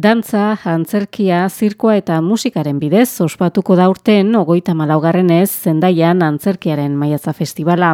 Dantza, antzerkia, zirkoa eta musikaren bidez ospatuko da urten ogoita malaugarren ez zendaian antzerkiaren maiatza festivala.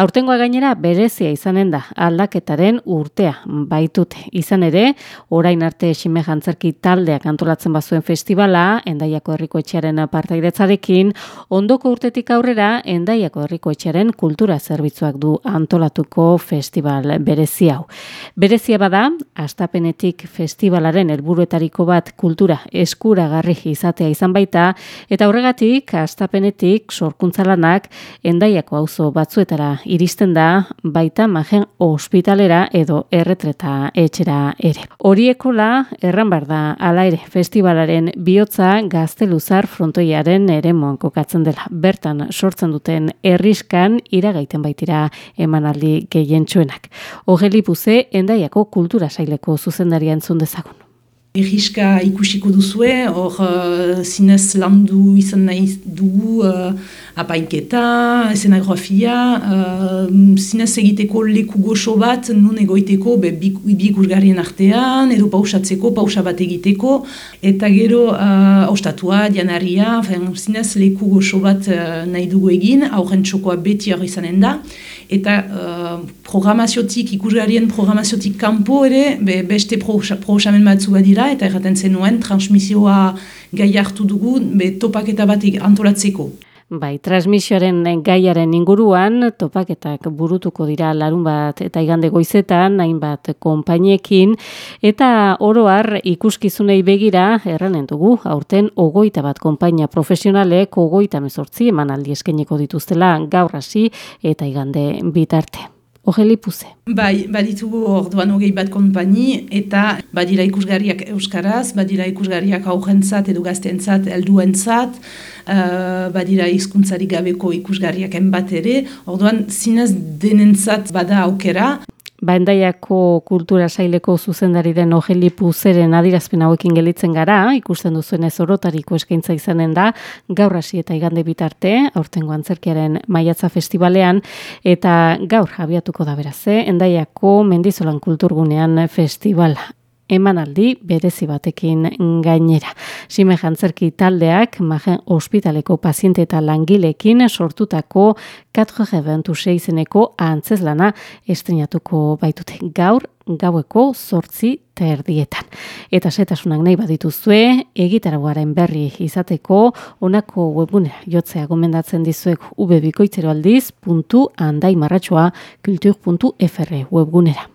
Aurtengoa gainera berezia izanen da aldaketaren urtea baitute. Izan ere, orain arte esime antzerki taldeak antolatzen bazuen festivala, endaiako herriko etxearen partaidetzarekin, ondoko urtetik aurrera, endaiako herriko etxearen kultura zerbitzuak du antolatuko festival berezi hau. Berezia bada, astapenetik festivalaren helburuetariko bat kultura eskuragarri izatea izan baita eta horregatik astapenetik sorkuntzalanak endaiako auzo batzuetara iristen da baita magen ospitalera edo erretreta etxera ere. Horiekola erran bar da hala ere festivalaren bihotza gazteluzar frontoiaren ere kokatzen dela. Bertan sortzen duten herriskan iragaiten baitira emanaldi gehientsuenak. Ogeli buze endaiako kultura saileko zuzendaria entzun dezagun. Erriska ikusiko duzue, hor uh, zinez landu izan nahi dugu uh, apainketa, esenografia, uh, zinez egiteko leku goxo bat, nun egoiteko be, bi gurgarien artean, edo pausatzeko, pausa bat egiteko, eta gero uh, ostatua, dianaria, zinez leku goxo bat uh, nahi dugu egin, aurren txokoa beti hori izanen da, eta uh, programaziotik, ikusgarien programaziotik kanpo ere, be, beste proxamen batzu badira, eta erraten zenuen transmisioa gai hartu dugu, be, topaketa bat antolatzeko. Bai, transmisioaren gaiaren inguruan topaketak burutuko dira larun bat eta igande goizetan, hainbat konpainiekin, eta oroar ikuskizunei begira erranen dugu, aurten ogoita bat konpainia profesionalek ogoita mezortzi eman aldi eskeneko dituztela gaur hasi eta igande bitarte. Ogeli puze. Bai, baditugu orduan hogei bat konpaini eta badira ikusgarriak euskaraz, badira ikusgarriak aurrentzat edo gaztentzat, helduentzat, uh, badira hizkuntzari gabeko ikusgarriak enbat ere, orduan zinez denentzat bada aukera. Ba, endaiako kultura saileko zuzendari den ogelipu zeren adirazpen hauekin gelitzen gara, ikusten duzuen ez orotariko eskaintza izanen da, gaur hasi eta igande bitarte, aurtengo antzerkiaren maiatza festivalean, eta gaur abiatuko da beraze, eh? endaiako mendizolan kulturgunean festivala emanaldi berezi batekin gainera. Sime jantzerki taldeak magen ospitaleko paziente eta langilekin sortutako 4G izeneko antzezlana estrenatuko baitute gaur gaueko sortzi terdietan. Eta setasunak nahi badituzue, egitaragoaren berri izateko, onako webunea jotzea gomendatzen dizuek ubebikoitzeroaldiz.andaimarratxoa kultur.fr webgunera.